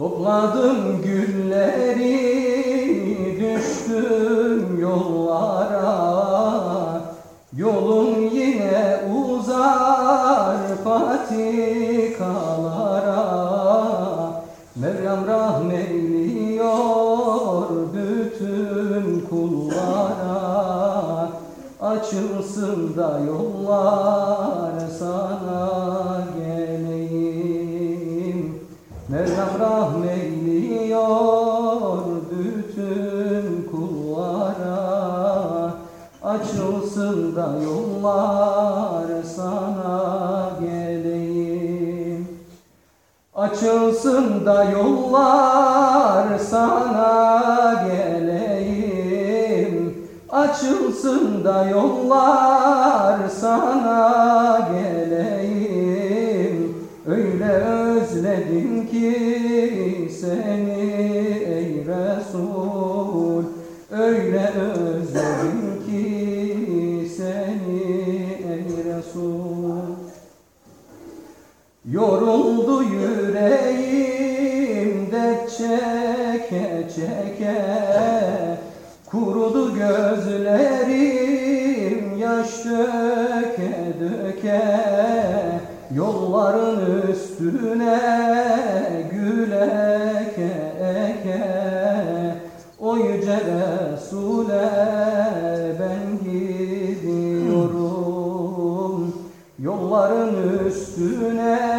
Topladım gülleri düştüm yollara. Yolum yine uzar patikalara. Mevlam rahmeyliyor bütün kullara. Açılsın da yollar da yollar sana geleyim. Açılsın da yollar sana geleyim. Açılsın da yollar sana geleyim. Öyle özledim ki seni ey Resul. Öyle özledim Yoruldu yüreğim de çeke çeke. Kurudu gözlerim yaş döke döke. Yolların üstüne gül eke eke. O yüce Resul'e ben gidiyorum. Yolların üstüne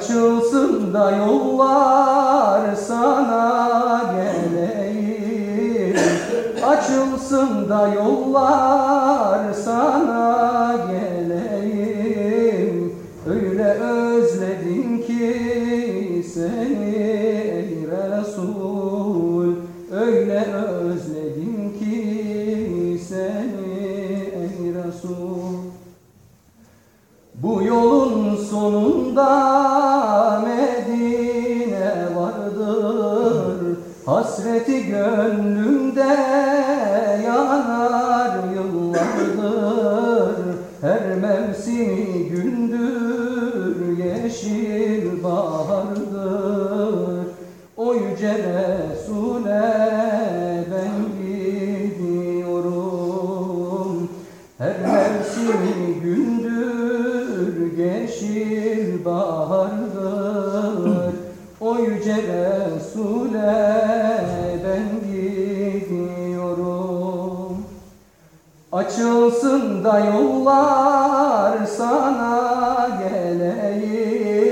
Açılsın da yollar sana geleyim. Açılsın da yollar sana geleyim. Öyle özledim ki seni ey Resul. Öyle özledim ki seni ey Resul. Bu yolun sonunda gönlümde yanar yıllardır. Her mevsimi gündür yeşil bahardır. O yüce Resul'e ben gidiyorum. Her mevsimi gündür yeşil bahardır. O yüce Resul'e Açılsın da yollar sana geleyim.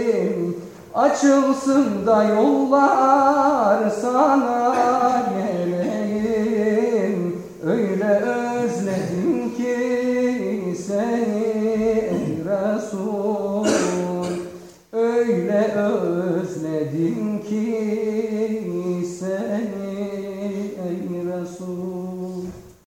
Açılsın da yollar sana geleyim. Öyle özledim ki seni ey Resul. Öyle özledim ki